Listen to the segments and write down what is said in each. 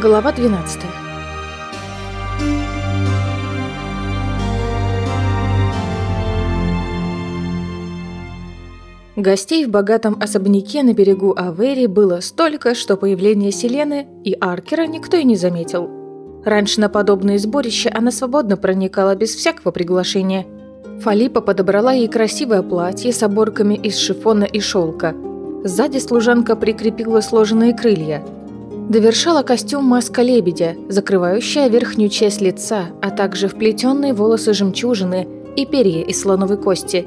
Глава 12 Гостей в богатом особняке на берегу Авери было столько, что появление Селены и Аркера никто и не заметил. Раньше на подобные сборища она свободно проникала без всякого приглашения. Фалипа подобрала ей красивое платье с оборками из шифона и шелка. Сзади служанка прикрепила сложенные крылья – Довершала костюм маска лебедя, закрывающая верхнюю часть лица, а также вплетенные волосы жемчужины и перья из слоновой кости.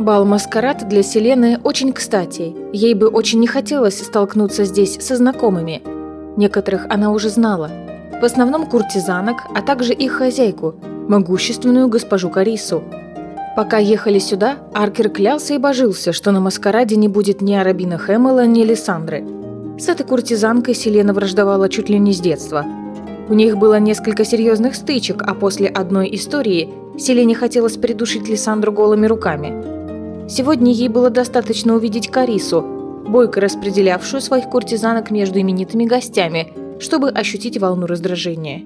Бал-маскарад для Селены очень кстати. Ей бы очень не хотелось столкнуться здесь со знакомыми. Некоторых она уже знала. В основном куртизанок, а также их хозяйку, могущественную госпожу Карису. Пока ехали сюда, Аркер клялся и божился, что на маскараде не будет ни Арабина Хэмела, ни Лиссандры – с этой куртизанкой Селена враждовала чуть ли не с детства. У них было несколько серьезных стычек, а после одной истории Селене хотелось придушить Лиссандру голыми руками. Сегодня ей было достаточно увидеть Карису, бойко распределявшую своих куртизанок между именитыми гостями, чтобы ощутить волну раздражения.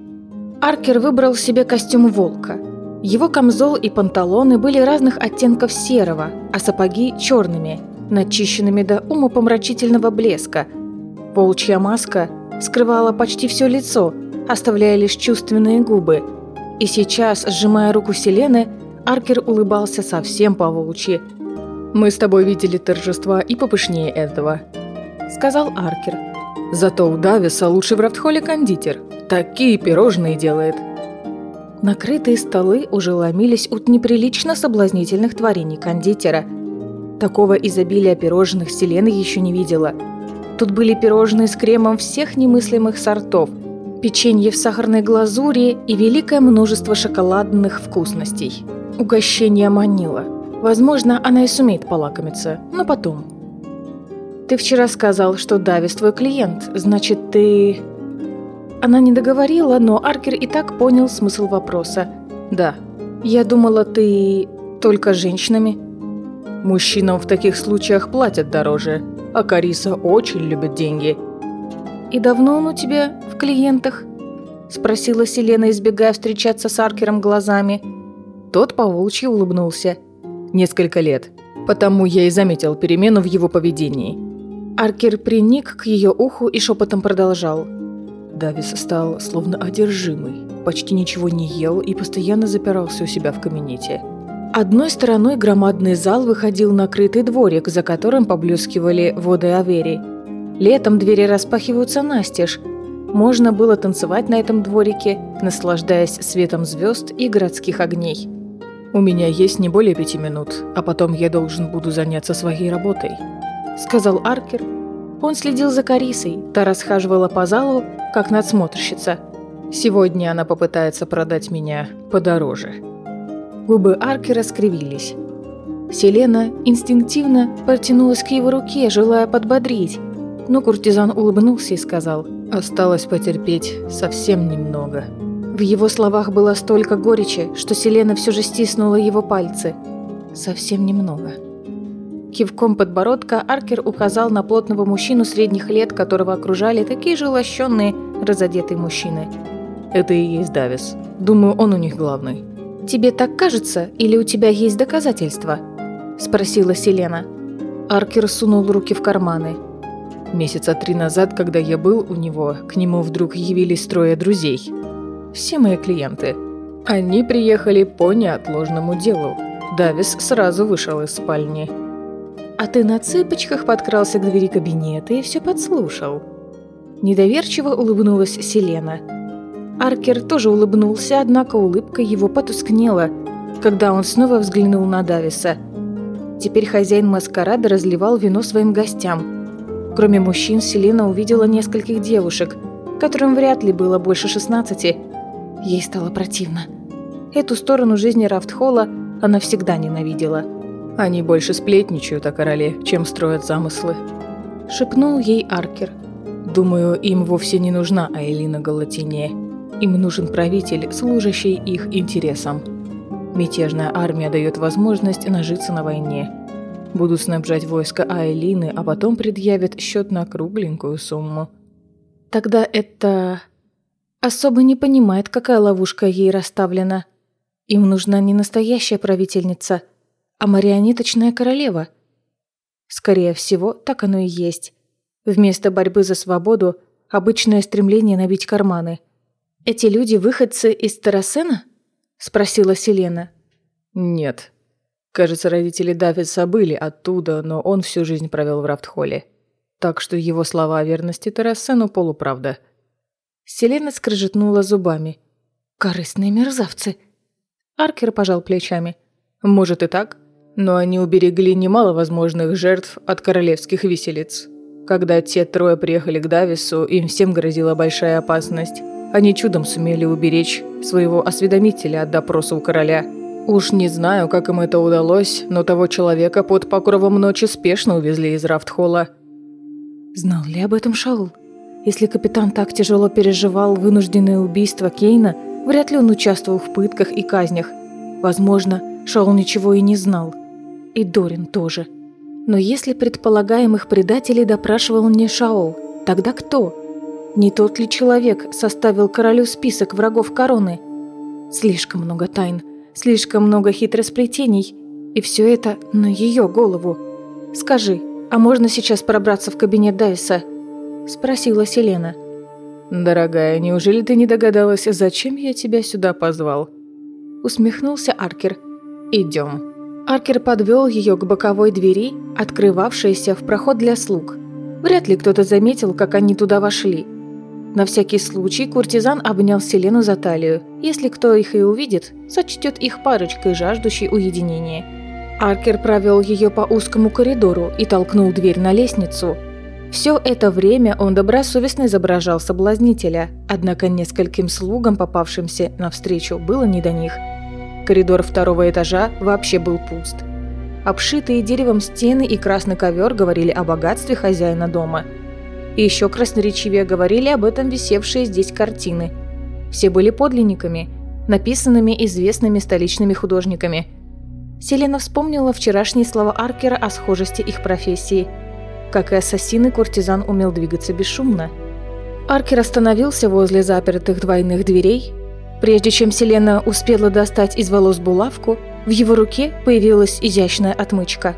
Аркер выбрал себе костюм волка. Его камзол и панталоны были разных оттенков серого, а сапоги – черными, начищенными до умопомрачительного блеска – Волчья маска скрывала почти все лицо, оставляя лишь чувственные губы. И сейчас, сжимая руку Селены, Аркер улыбался совсем по-волчьи. «Мы с тобой видели торжества и попышнее этого», — сказал Аркер. «Зато у Дависа лучший в Рафтхолле кондитер. Такие пирожные делает». Накрытые столы уже ломились от неприлично соблазнительных творений кондитера. Такого изобилия пирожных Селена еще не видела — Тут были пирожные с кремом всех немыслимых сортов, печенье в сахарной глазури и великое множество шоколадных вкусностей. Угощение манило. Возможно, она и сумеет полакомиться, но потом. «Ты вчера сказал, что Давис твой клиент, значит, ты...» Она не договорила, но Аркер и так понял смысл вопроса. «Да. Я думала, ты... только женщинами?» «Мужчинам в таких случаях платят дороже», а Кариса очень любит деньги». «И давно он у тебя в клиентах?» – спросила Селена, избегая встречаться с Аркером глазами. Тот поволчьи улыбнулся. «Несколько лет. Потому я и заметил перемену в его поведении». Аркер приник к ее уху и шепотом продолжал. Давис стал словно одержимый, почти ничего не ел и постоянно запирался у себя в кабинете. Одной стороной громадный зал выходил на крытый дворик, за которым поблескивали воды Авери. Летом двери распахиваются настежь. Можно было танцевать на этом дворике, наслаждаясь светом звезд и городских огней. «У меня есть не более пяти минут, а потом я должен буду заняться своей работой», — сказал Аркер. Он следил за Карисой, та расхаживала по залу, как надсмотрщица. «Сегодня она попытается продать меня подороже». Губы Арки раскривились. Селена инстинктивно протянулась к его руке, желая подбодрить, но куртизан улыбнулся и сказал «Осталось потерпеть совсем немного». В его словах было столько горечи, что Селена все же стиснула его пальцы. Совсем немного. Кивком подбородка Аркер указал на плотного мужчину средних лет, которого окружали такие же лощенные, разодетые мужчины. «Это и есть Давис. Думаю, он у них главный». «Тебе так кажется, или у тебя есть доказательства?» – спросила Селена. Аркер сунул руки в карманы. Месяца три назад, когда я был у него, к нему вдруг явились трое друзей. Все мои клиенты. Они приехали по неотложному делу. Давис сразу вышел из спальни. «А ты на цыпочках подкрался к двери кабинета и все подслушал?» Недоверчиво улыбнулась Селена – Аркер тоже улыбнулся, однако улыбка его потускнела, когда он снова взглянул на Дависа. Теперь хозяин маскарада разливал вино своим гостям. Кроме мужчин, Селена увидела нескольких девушек, которым вряд ли было больше 16. Ей стало противно. Эту сторону жизни Рафтхолла она всегда ненавидела. «Они больше сплетничают о короле, чем строят замыслы», — шепнул ей Аркер. «Думаю, им вовсе не нужна Айлина Галатине. Им нужен правитель, служащий их интересам. Мятежная армия дает возможность нажиться на войне. Будут снабжать войско Айлины, а потом предъявят счет на кругленькую сумму. Тогда это... Особо не понимает, какая ловушка ей расставлена. Им нужна не настоящая правительница, а марионеточная королева. Скорее всего, так оно и есть. Вместо борьбы за свободу – обычное стремление набить карманы. «Эти люди – выходцы из Тарасена?» – спросила Селена. «Нет. Кажется, родители Дависа были оттуда, но он всю жизнь провел в Рафтхолле. Так что его слова о верности Тарасену – полуправда». Селена скрежетнула зубами. «Корыстные мерзавцы!» Аркер пожал плечами. «Может и так, но они уберегли немало возможных жертв от королевских виселиц. Когда те трое приехали к Давису, им всем грозила большая опасность. Они чудом сумели уберечь своего осведомителя от допроса у короля. Уж не знаю, как им это удалось, но того человека под покровом ночи спешно увезли из Рафтхолла. Знал ли об этом Шаул? Если капитан так тяжело переживал вынужденное убийство Кейна, вряд ли он участвовал в пытках и казнях. Возможно, Шаул ничего и не знал. И Дорин тоже. Но если предполагаемых предателей допрашивал не Шаол, тогда кто? Не тот ли человек составил королю список врагов короны? Слишком много тайн, слишком много хитросплетений, и все это на ее голову. Скажи, а можно сейчас пробраться в кабинет Дайса? – спросила Селена. «Дорогая, неужели ты не догадалась, зачем я тебя сюда позвал?» Усмехнулся Аркер. «Идем». Аркер подвел ее к боковой двери, открывавшейся в проход для слуг. Вряд ли кто-то заметил, как они туда вошли. На всякий случай куртизан обнял Селену за талию. Если кто их и увидит, сочтет их парочкой, жаждущей уединения. Аркер провел ее по узкому коридору и толкнул дверь на лестницу, все это время он добросовестно изображал соблазнителя, однако нескольким слугам, попавшимся навстречу, было не до них. Коридор второго этажа вообще был пуст. Обшитые деревом стены и красный ковер говорили о богатстве хозяина дома. И еще красноречивее говорили об этом висевшие здесь картины. Все были подлинниками, написанными известными столичными художниками. Селена вспомнила вчерашние слова Аркера о схожести их профессии – как и ассасин и куртизан умел двигаться бесшумно. Аркер остановился возле запертых двойных дверей. Прежде чем Селена успела достать из волос булавку, в его руке появилась изящная отмычка.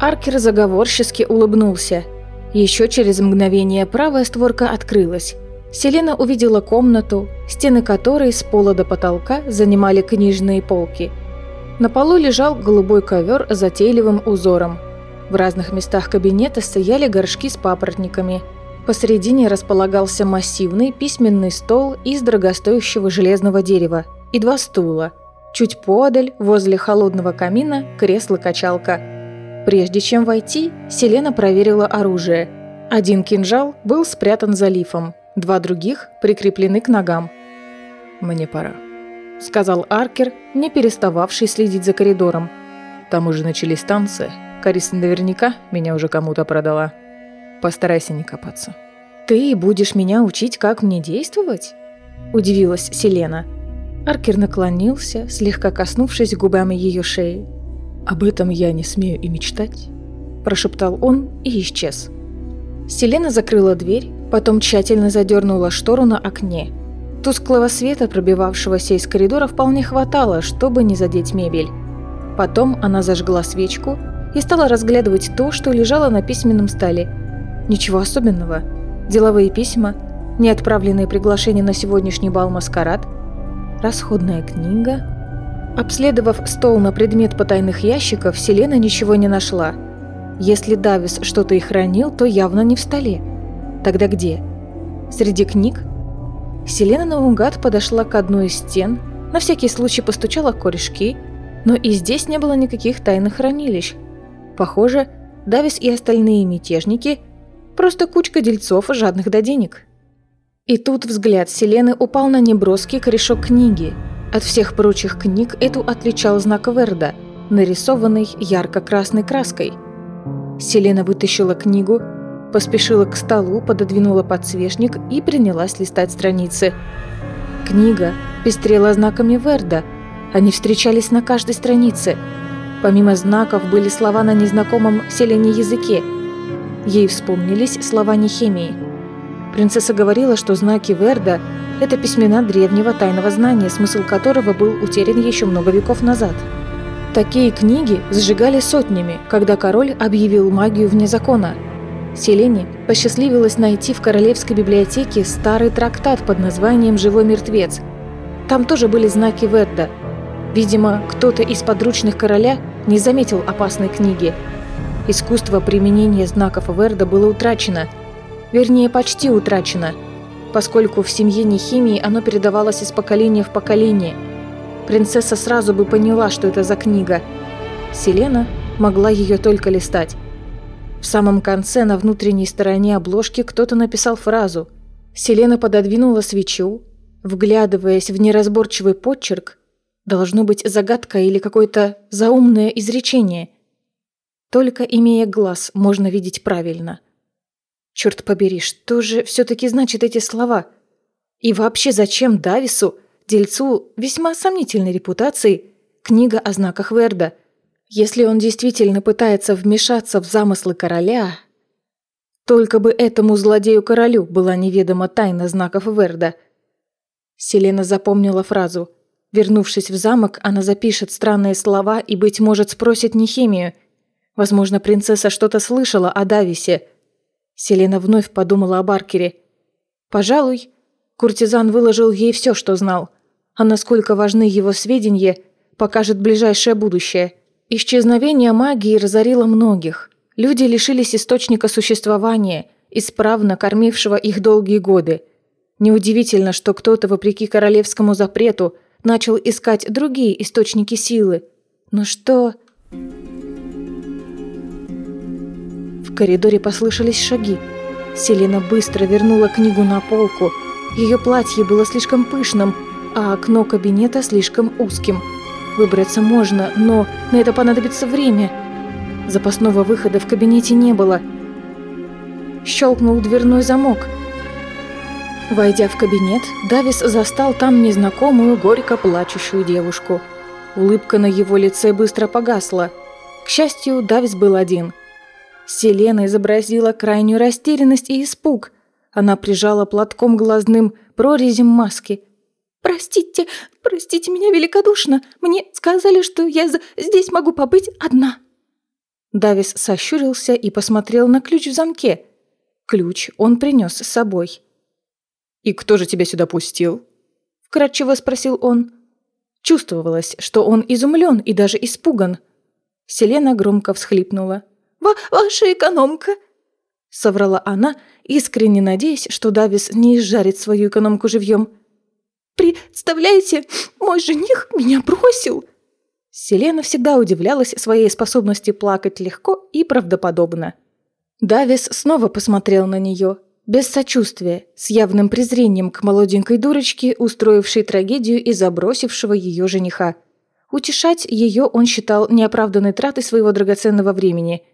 Аркер заговорчески улыбнулся. Еще через мгновение правая створка открылась. Селена увидела комнату, стены которой с пола до потолка занимали книжные полки. На полу лежал голубой ковер с затейливым узором – в разных местах кабинета стояли горшки с папоротниками. Посередине располагался массивный письменный стол из дорогостоящего железного дерева и два стула. Чуть подаль, возле холодного камина, кресло-качалка. Прежде чем войти, Селена проверила оружие. Один кинжал был спрятан за лифом, два других прикреплены к ногам. «Мне пора», — сказал Аркер, не перестававший следить за коридором. «Там уже начались танцы, Карис наверняка меня уже кому-то продала. Постарайся не копаться. «Ты будешь меня учить, как мне действовать?» – удивилась Селена. Аркер наклонился, слегка коснувшись губами ее шеи. «Об этом я не смею и мечтать», – прошептал он и исчез. Селена закрыла дверь, потом тщательно задернула штору на окне. Тусклого света, пробивавшегося из коридора, вполне хватало, чтобы не задеть мебель. Потом она зажгла свечку и стала разглядывать то, что лежало на письменном столе. Ничего особенного. Деловые письма, неотправленные приглашения на сегодняшний бал «Маскарад», расходная книга. Обследовав стол на предмет потайных ящиков, Селена ничего не нашла. Если Давис что-то и хранил, то явно не в столе. Тогда где? Среди книг? Селена наугад подошла к одной из стен, на всякий случай постучала корешки, но и здесь не было никаких тайных хранилищ. Похоже, Давис и остальные мятежники – просто кучка дельцов, жадных до денег. И тут взгляд Селены упал на неброский корешок книги. От всех прочих книг эту отличал знак Верда, нарисованный ярко-красной краской. Селена вытащила книгу, поспешила к столу, пододвинула подсвечник и принялась листать страницы. Книга пестрела знаками Верда. Они встречались на каждой странице – Помимо знаков были слова на незнакомом селении языке. Ей вспомнились слова Нехемии. Принцесса говорила, что знаки Верда – это письмена древнего тайного знания, смысл которого был утерян еще много веков назад. Такие книги сжигали сотнями, когда король объявил магию вне закона. Селене посчастливилось найти в королевской библиотеке старый трактат под названием «Живой мертвец». Там тоже были знаки Верда. Видимо, кто-то из подручных короля не заметил опасной книги. Искусство применения знаков Верда было утрачено – Вернее, почти утрачено, поскольку в семье Нехимии оно передавалось из поколения в поколение. Принцесса сразу бы поняла, что это за книга. Селена могла ее только листать. В самом конце, на внутренней стороне обложки, кто-то написал фразу. Селена пододвинула свечу, вглядываясь в неразборчивый подчерк, должно быть загадка или какое-то заумное изречение. Только имея глаз, можно видеть правильно – Черт побери, что же все-таки значат эти слова? И вообще зачем Давису, дельцу весьма сомнительной репутации, книга о знаках Верда? Если он действительно пытается вмешаться в замыслы короля... Только бы этому злодею-королю была неведома тайна знаков Верда. Селена запомнила фразу. Вернувшись в замок, она запишет странные слова и, быть может, спросит Нехемию. Возможно, принцесса что-то слышала о Дависе – Селена вновь подумала о Баркере. Пожалуй, куртизан выложил ей все, что знал. А насколько важны его сведения, покажет ближайшее будущее. Исчезновение магии разорило многих. Люди лишились источника существования, исправно кормившего их долгие годы. Неудивительно, что кто-то, вопреки королевскому запрету, начал искать другие источники силы. Но что... В коридоре послышались шаги. Селена быстро вернула книгу на полку. Ее платье было слишком пышным, а окно кабинета слишком узким. Выбраться можно, но на это понадобится время. Запасного выхода в кабинете не было. Щелкнул дверной замок. Войдя в кабинет, Давис застал там незнакомую, горько плачущую девушку. Улыбка на его лице быстро погасла. К счастью, Давис был один – Селена изобразила крайнюю растерянность и испуг. Она прижала платком глазным прорезем маски. «Простите, простите меня великодушно. Мне сказали, что я здесь могу побыть одна». Давис сощурился и посмотрел на ключ в замке. Ключ он принес с собой. «И кто же тебя сюда пустил?» – вкратчиво спросил он. Чувствовалось, что он изумлен и даже испуган. Селена громко всхлипнула. Ва «Ваша экономка!» — соврала она, искренне надеясь, что Давис не изжарит свою экономку живьем. «Представляете, мой жених меня бросил!» Селена всегда удивлялась своей способности плакать легко и правдоподобно. Давис снова посмотрел на нее, без сочувствия, с явным презрением к молоденькой дурочке, устроившей трагедию и забросившего ее жениха. Утешать ее он считал неоправданной тратой своего драгоценного времени –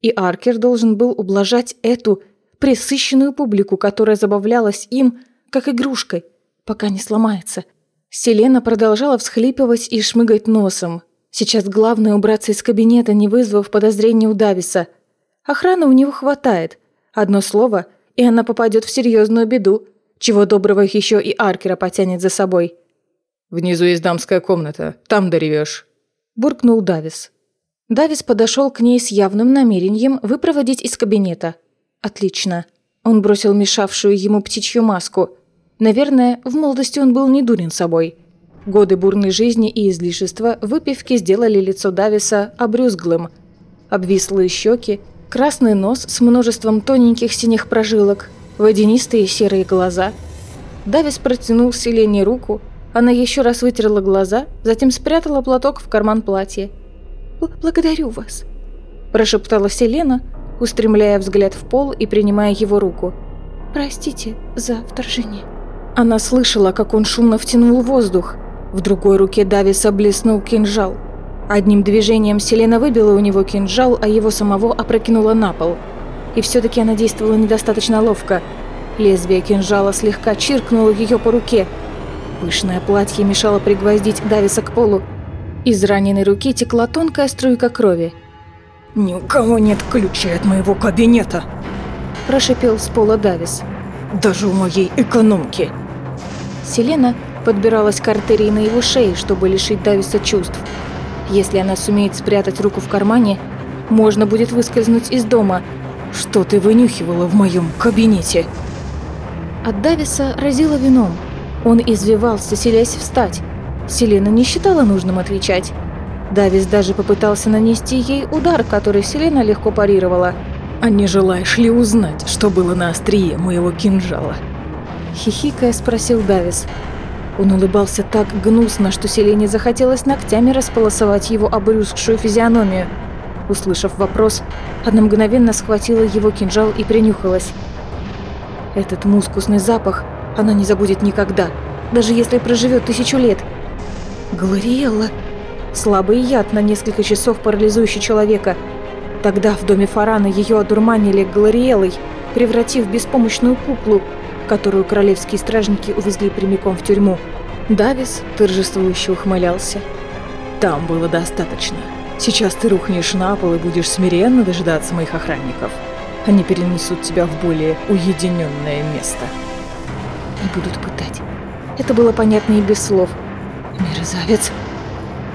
и Аркер должен был ублажать эту пресыщенную публику, которая забавлялась им, как игрушкой, пока не сломается. Селена продолжала всхлипывать и шмыгать носом. Сейчас главное убраться из кабинета, не вызвав подозрения у Дависа. Охраны у него хватает. Одно слово, и она попадет в серьезную беду. Чего доброго их еще и Аркера потянет за собой. «Внизу есть дамская комната, там доревешь», – буркнул Давис. Давис подошел к ней с явным намерением выпроводить из кабинета. Отлично. Он бросил мешавшую ему птичью маску. Наверное, в молодости он был не дурен собой. Годы бурной жизни и излишества выпивки сделали лицо Дависа обрюзглым. Обвислые щеки, красный нос с множеством тоненьких синих прожилок, водянистые серые глаза. Давис протянул Селене руку, она еще раз вытерла глаза, затем спрятала платок в карман платья благодарю вас», – прошептала Селена, устремляя взгляд в пол и принимая его руку. «Простите за вторжение». Она слышала, как он шумно втянул воздух. В другой руке Дависа блеснул кинжал. Одним движением Селена выбила у него кинжал, а его самого опрокинула на пол. И все-таки она действовала недостаточно ловко. Лезвие кинжала слегка чиркнуло ее по руке. Пышное платье мешало пригвоздить Дависа к полу, из раненой руки текла тонкая струйка крови. «Ни у кого нет ключа от моего кабинета!» Прошипел с пола Давис. даже у моей экономки. Селена подбиралась к артерии на его шее, чтобы лишить Дависа чувств. Если она сумеет спрятать руку в кармане, можно будет выскользнуть из дома. Что ты вынюхивала в моем кабинете? От Дависа разило вином. Он извивался, селясь встать. Селена не считала нужным отвечать. Давис даже попытался нанести ей удар, который Селена легко парировала. «А не желаешь ли узнать, что было на острие моего кинжала?» Хихикая спросил Давис. Он улыбался так гнусно, что Селене захотелось ногтями располосовать его обрюзгшую физиономию. Услышав вопрос, она мгновенно схватила его кинжал и принюхалась. Этот мускусный запах она не забудет никогда, даже если проживет тысячу лет. Глориэлла. Слабый яд на несколько часов парализующий человека. Тогда в доме Фарана ее одурманили Глориэлой, превратив в беспомощную куклу, которую королевские стражники увезли прямиком в тюрьму. Давис торжествующе ухмылялся. «Там было достаточно. Сейчас ты рухнешь на пол и будешь смиренно дожидаться моих охранников. Они перенесут тебя в более уединенное место». «И будут пытать». Это было понятно и без слов. «Мерзавец!»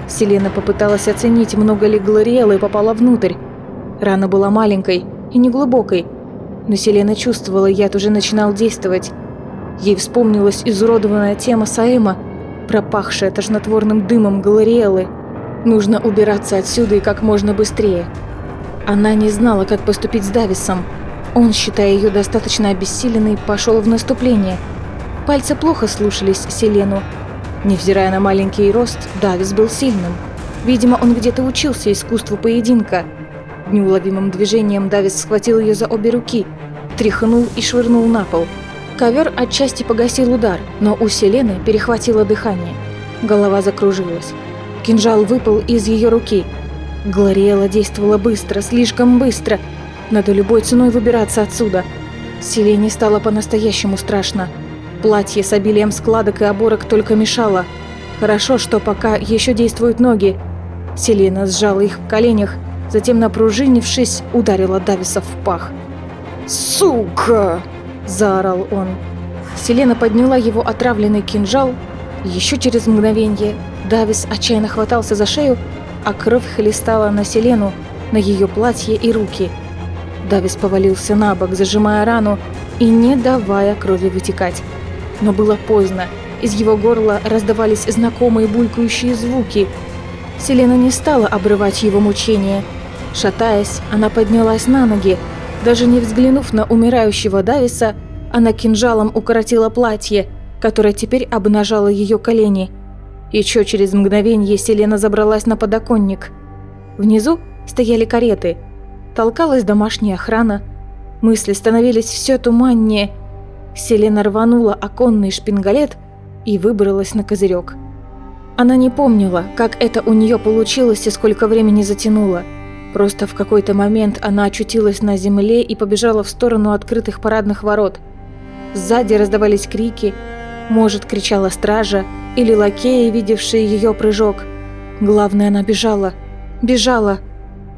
Селена попыталась оценить, много ли Глориэлы попала внутрь. Рана была маленькой и неглубокой, но Селена чувствовала, яд уже начинал действовать. Ей вспомнилась изуродованная тема Саэма, пропахшая тошнотворным дымом Галариэлы. Нужно убираться отсюда и как можно быстрее. Она не знала, как поступить с Дависом. Он, считая ее достаточно обессиленной, пошел в наступление. Пальцы плохо слушались Селену. Невзирая на маленький рост, Давис был сильным. Видимо, он где-то учился искусству поединка – Неуловимым движением Давис схватил ее за обе руки, тряхнул и швырнул на пол. Ковер отчасти погасил удар, но у Селены перехватило дыхание. Голова закружилась. Кинжал выпал из ее руки. Глориэла действовала быстро, слишком быстро. Надо любой ценой выбираться отсюда. Селене стало по-настоящему страшно. Платье с обилием складок и оборок только мешало. Хорошо, что пока еще действуют ноги. Селена сжала их в коленях затем, напружинившись, ударила Дависа в пах. «Сука!» – заорал он. Селена подняла его отравленный кинжал. Еще через мгновение Давис отчаянно хватался за шею, а кровь хлестала на Селену, на ее платье и руки. Давис повалился на бок, зажимая рану и не давая крови вытекать. Но было поздно. Из его горла раздавались знакомые булькающие звуки. Селена не стала обрывать его мучения – Шатаясь, она поднялась на ноги. Даже не взглянув на умирающего Дависа, она кинжалом укоротила платье, которое теперь обнажало ее колени. Еще через мгновение Селена забралась на подоконник. Внизу стояли кареты. Толкалась домашняя охрана. Мысли становились все туманнее. Селена рванула оконный шпингалет и выбралась на козырек. Она не помнила, как это у нее получилось и сколько времени затянуло – Просто в какой-то момент она очутилась на земле и побежала в сторону открытых парадных ворот. Сзади раздавались крики, может, кричала стража или лакеи, видевшие ее прыжок. Главное, она бежала, бежала,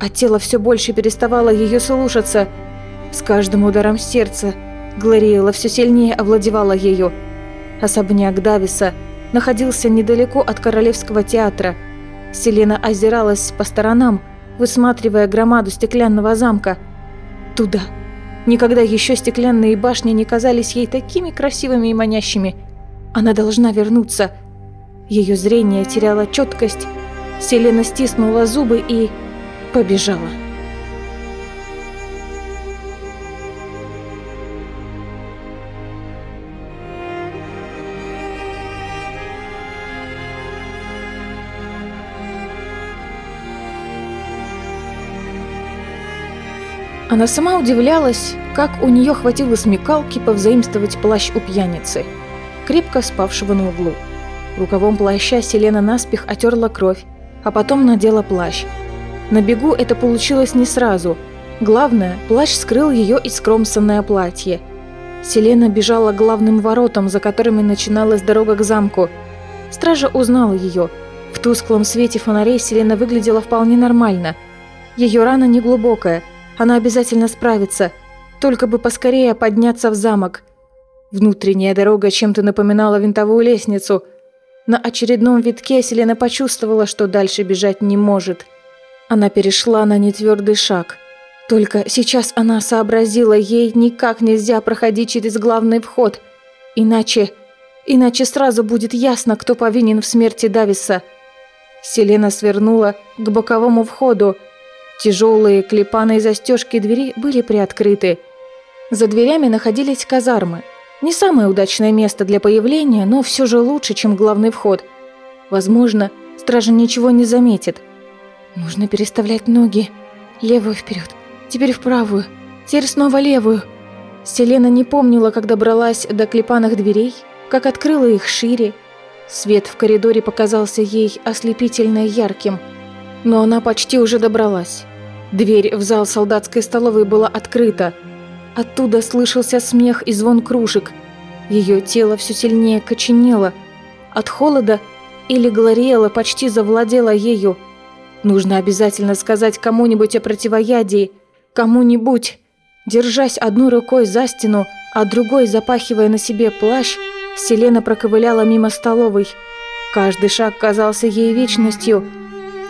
а тело все больше переставало ее слушаться. С каждым ударом сердца Глориэла все сильнее овладевала ею. Особняк Дависа находился недалеко от Королевского театра. Селена озиралась по сторонам, высматривая громаду стеклянного замка. Туда. Никогда еще стеклянные башни не казались ей такими красивыми и манящими. Она должна вернуться. Ее зрение теряло четкость. Селена стиснула зубы и побежала. Она сама удивлялась, как у нее хватило смекалки повзаимствовать плащ у пьяницы, крепко спавшего на углу. Рукавом плаща Селена наспех отерла кровь, а потом надела плащ. На бегу это получилось не сразу. Главное, плащ скрыл ее искромсанное платье. Селена бежала главным воротам, за которыми начиналась дорога к замку. Стража узнала ее. В тусклом свете фонарей Селена выглядела вполне нормально. Ее рана неглубокая – она обязательно справится, только бы поскорее подняться в замок. Внутренняя дорога чем-то напоминала винтовую лестницу. На очередном витке Селена почувствовала, что дальше бежать не может. Она перешла на нетвердый шаг. Только сейчас она сообразила, ей никак нельзя проходить через главный вход. Иначе... Иначе сразу будет ясно, кто повинен в смерти Дависа. Селена свернула к боковому входу. Тяжелые клепаные застежки двери были приоткрыты. За дверями находились казармы. Не самое удачное место для появления, но все же лучше, чем главный вход. Возможно, стража ничего не заметит. Нужно переставлять ноги. Левую вперед, теперь в правую, теперь снова левую. Селена не помнила, как добралась до клепаных дверей, как открыла их шире. Свет в коридоре показался ей ослепительно ярким. Но она почти уже добралась. Дверь в зал солдатской столовой была открыта. Оттуда слышался смех и звон кружек. Ее тело все сильнее коченело. От холода или Глориэла почти завладела ею. Нужно обязательно сказать кому-нибудь о противоядии. Кому-нибудь. Держась одной рукой за стену, а другой запахивая на себе плащ, Селена проковыляла мимо столовой. Каждый шаг казался ей вечностью.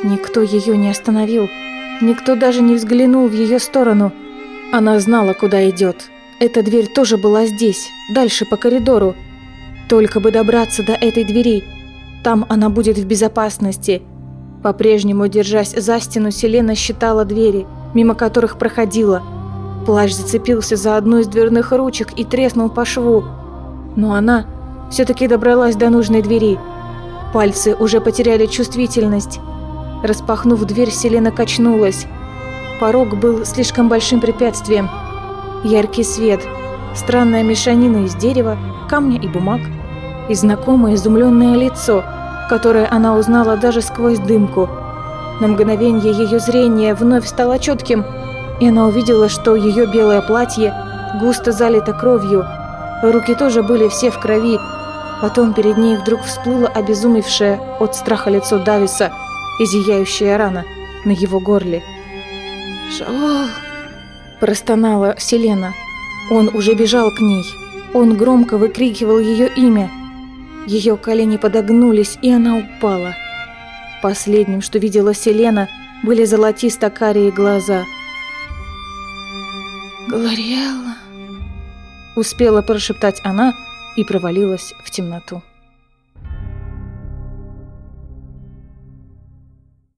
Никто ее не остановил. Никто даже не взглянул в ее сторону. Она знала, куда идет. Эта дверь тоже была здесь, дальше по коридору. Только бы добраться до этой двери. Там она будет в безопасности. По-прежнему, держась за стену, Селена считала двери, мимо которых проходила. Плащ зацепился за одну из дверных ручек и треснул по шву. Но она все-таки добралась до нужной двери. Пальцы уже потеряли чувствительность. Распахнув дверь, Селена качнулась. Порог был слишком большим препятствием. Яркий свет, странная мешанина из дерева, камня и бумаг, и знакомое изумленное лицо, которое она узнала даже сквозь дымку. На мгновение ее зрение вновь стало четким, и она увидела, что ее белое платье густо залито кровью. Руки тоже были все в крови, Потом перед ней вдруг всплыло обезумевшее от страха лицо Дависа и зияющая рана на его горле. «Шаол!» – простонала Селена. Он уже бежал к ней. Он громко выкрикивал ее имя. Ее колени подогнулись, и она упала. Последним, что видела Селена, были золотисто-карие глаза. «Глориэлла!» – успела прошептать она – и провалилась в темноту.